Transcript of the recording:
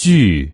句。